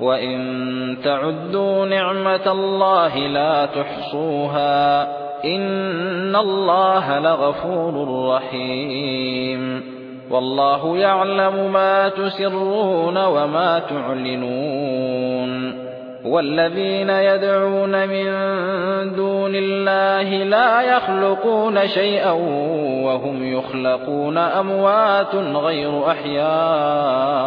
وإن تعدوا نعمة الله لا تحصوها إن الله لغفور رحيم والله يعلم ما تسرون وما تعلنون والذين يدعون من دون الله لا يخلقون شيئا وهم يخلقون أموات غير أحياء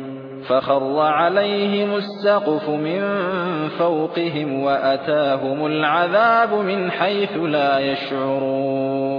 فخر عليهم السقف من فوقهم وأتاهم العذاب من حيث لا يشعرون.